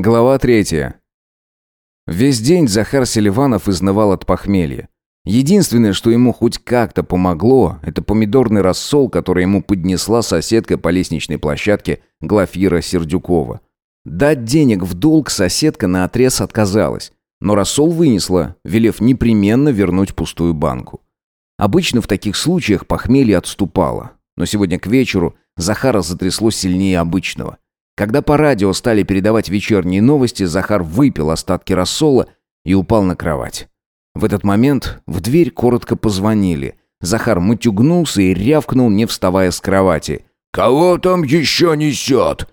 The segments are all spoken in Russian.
Глава третья. Весь день Захар Селиванов изнывал от похмелья. Единственное, что ему хоть как-то помогло, это помидорный рассол, который ему поднесла соседка по лестничной площадке Глафира Сердюкова. Дать денег в долг соседка наотрез отказалась, но рассол вынесла, велев непременно вернуть пустую банку. Обычно в таких случаях похмелье отступало, но сегодня к вечеру Захара затрясло сильнее обычного – когда по радио стали передавать вечерние новости, Захар выпил остатки рассола и упал на кровать. В этот момент в дверь коротко позвонили. Захар мутюгнулся и рявкнул, не вставая с кровати. «Кого там еще несет?»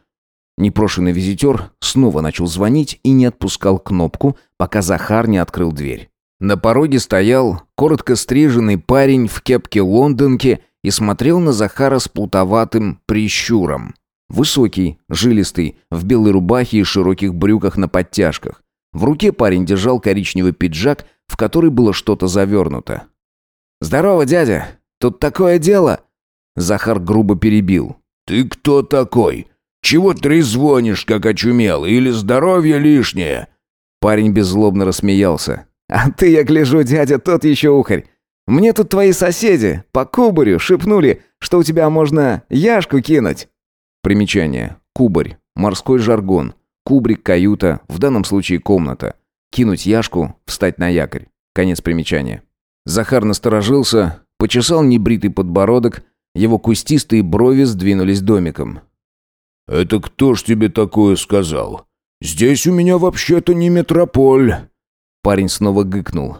Непрошенный визитер снова начал звонить и не отпускал кнопку, пока Захар не открыл дверь. На пороге стоял коротко стриженный парень в кепке-лондонке и смотрел на Захара с плутоватым прищуром. Высокий, жилистый, в белой рубахе и широких брюках на подтяжках. В руке парень держал коричневый пиджак, в который было что-то завернуто. «Здорово, дядя! Тут такое дело!» Захар грубо перебил. «Ты кто такой? Чего трезвонишь, как очумел? Или здоровье лишнее?» Парень беззлобно рассмеялся. «А ты, я гляжу, дядя, тот еще ухарь. Мне тут твои соседи по кубарю шепнули, что у тебя можно яшку кинуть». Примечание. Кубарь. Морской жаргон. Кубрик, каюта, в данном случае комната. Кинуть яшку, встать на якорь. Конец примечания. Захар насторожился, почесал небритый подбородок, его кустистые брови сдвинулись домиком. «Это кто ж тебе такое сказал? Здесь у меня вообще-то не метрополь». Парень снова гыкнул.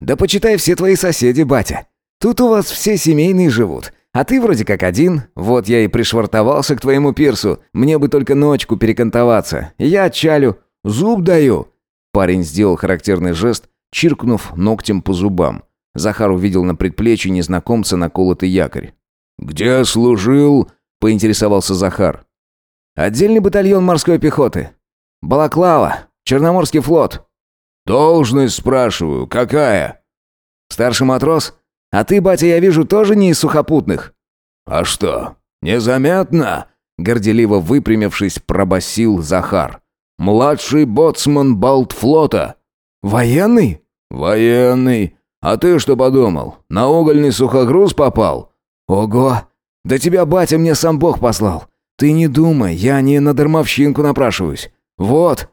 «Да почитай все твои соседи, батя. Тут у вас все семейные живут. А ты вроде как один. Вот я и пришвартовался к твоему пирсу. Мне бы только ночку перекантоваться. Я отчалю. Зуб даю». Парень сделал характерный жест, чиркнув ногтем по зубам. Захар увидел на предплечье незнакомца наколотый якорь. «Где служил?» – поинтересовался Захар. «Отдельный батальон морской пехоты. Балаклава. Черноморский флот». «Должность, спрашиваю. Какая?» «Старший матрос. А ты, батя, я вижу, тоже не из сухопутных». «А что, незаметно?» Горделиво выпрямившись, пробасил Захар. «Младший боцман Балтфлота». «Военный?» «Военный. А ты что подумал? На угольный сухогруз попал?» «Ого! Да тебя, батя, мне сам Бог послал. Ты не думай, я не на дармовщинку напрашиваюсь. Вот!»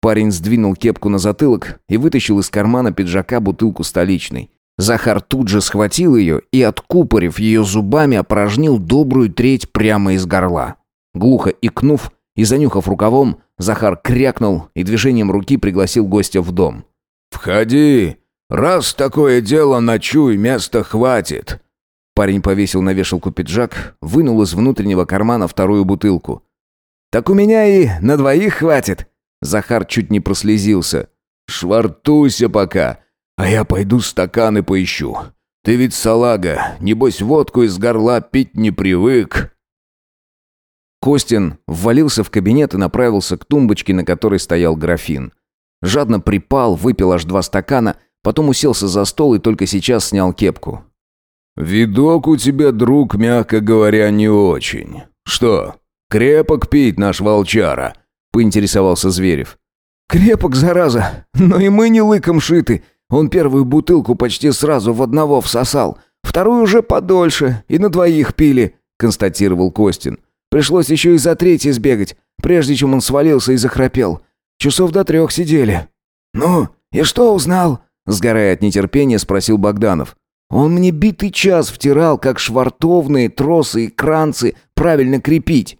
Парень сдвинул кепку на затылок и вытащил из кармана пиджака бутылку столичной. Захар тут же схватил ее и, откупорив ее зубами, опорожнил добрую треть прямо из горла. Глухо икнув и занюхав рукавом, Захар крякнул и движением руки пригласил гостя в дом. «Входи! Раз такое дело, ночуй, места хватит!» Парень повесил на вешалку пиджак, вынул из внутреннего кармана вторую бутылку. «Так у меня и на двоих хватит!» Захар чуть не прослезился. «Швартуйся пока!» А я пойду стаканы поищу. Ты ведь салага, небось водку из горла пить не привык». Костин ввалился в кабинет и направился к тумбочке, на которой стоял графин. Жадно припал, выпил аж два стакана, потом уселся за стол и только сейчас снял кепку. «Видок у тебя, друг, мягко говоря, не очень. Что, крепок пить наш волчара?» — поинтересовался Зверев. «Крепок, зараза, но и мы не лыком шиты. Он первую бутылку почти сразу в одного всосал, вторую уже подольше, и на двоих пили», — констатировал Костин. «Пришлось еще и за третий сбегать, прежде чем он свалился и захрапел. Часов до трех сидели». «Ну, и что узнал?» — сгорая от нетерпения, спросил Богданов. «Он мне битый час втирал, как швартовные тросы и кранцы правильно крепить.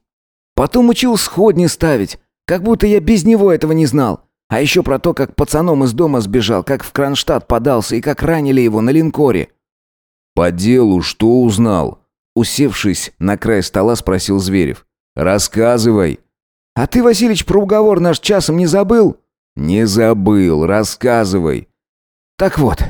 Потом учил сходни ставить, как будто я без него этого не знал. А еще про то, как пацаном из дома сбежал, как в Кронштадт подался и как ранили его на линкоре. «По делу что узнал?» Усевшись на край стола, спросил Зверев. «Рассказывай». «А ты, Василич, про уговор наш часом не забыл?» «Не забыл. Рассказывай». «Так вот».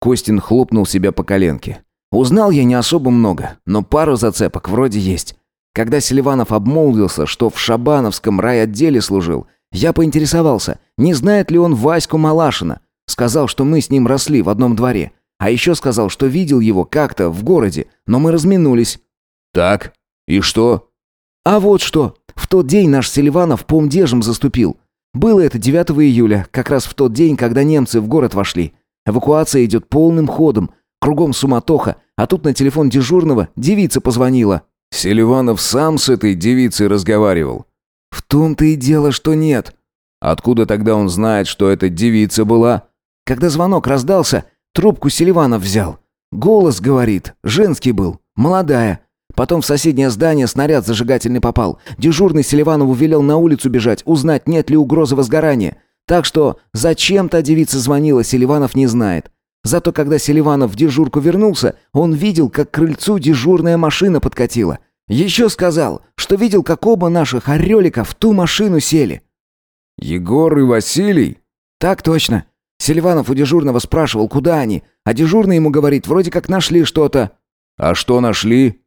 Костин хлопнул себя по коленке. «Узнал я не особо много, но пару зацепок вроде есть. Когда Селиванов обмолвился, что в Шабановском райотделе служил, я поинтересовался, не знает ли он Ваську Малашина. Сказал, что мы с ним росли в одном дворе. А еще сказал, что видел его как-то в городе, но мы разминулись. «Так, и что?» «А вот что. В тот день наш Селиванов помдежем заступил. Было это 9 июля, как раз в тот день, когда немцы в город вошли. Эвакуация идет полным ходом. Кругом суматоха, а тут на телефон дежурного девица позвонила. Селиванов сам с этой девицей разговаривал. В том-то и дело, что нет. Откуда тогда он знает, что эта девица была? Когда звонок раздался, трубку Селиванов взял. Голос, говорит, женский был, молодая. Потом в соседнее здание снаряд зажигательный попал. Дежурный Селиванову велел на улицу бежать, узнать, нет ли угрозы возгорания. Так что зачем та девица звонила, Селиванов не знает. Зато когда Селиванов в дежурку вернулся, он видел, как к крыльцу дежурная машина подкатила. Еще сказал, что видел, как оба наших орелика в ту машину сели. «Егор и Василий?» «Так точно. Селиванов у дежурного спрашивал, куда они, а дежурный ему говорит, вроде как нашли что-то». «А что нашли?»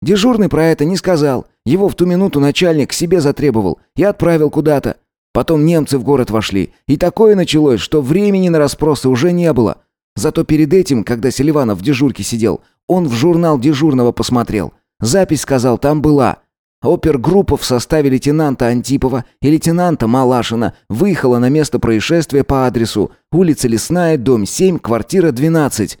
Дежурный про это не сказал. Его в ту минуту начальник к себе затребовал и отправил куда-то. Потом немцы в город вошли, и такое началось, что времени на расспросы уже не было. Зато перед этим, когда Селиванов в дежурке сидел, он в журнал дежурного посмотрел. Запись, сказал, там была. Опергруппа в составе лейтенанта Антипова и лейтенанта Малашина выехала на место происшествия по адресу улица Лесная, дом 7, квартира 12.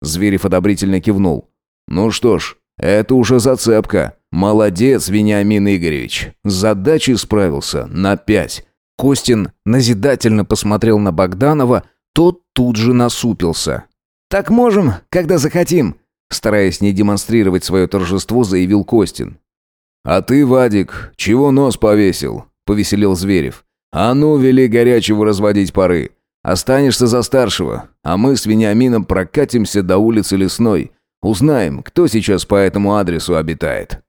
Зверев одобрительно кивнул. «Ну что ж, это уже зацепка. Молодец, Вениамин Игоревич. С задачей справился на пять». Костин назидательно посмотрел на Богданова, тот тут же насупился. «Так можем, когда захотим», стараясь не демонстрировать свое торжество, заявил Костин. «А ты, Вадик, чего нос повесил?» — повеселил Зверев. «А ну, вели горячего разводить пары. Останешься за старшего, а мы с Вениамином прокатимся до улицы Лесной. Узнаем, кто сейчас по этому адресу обитает».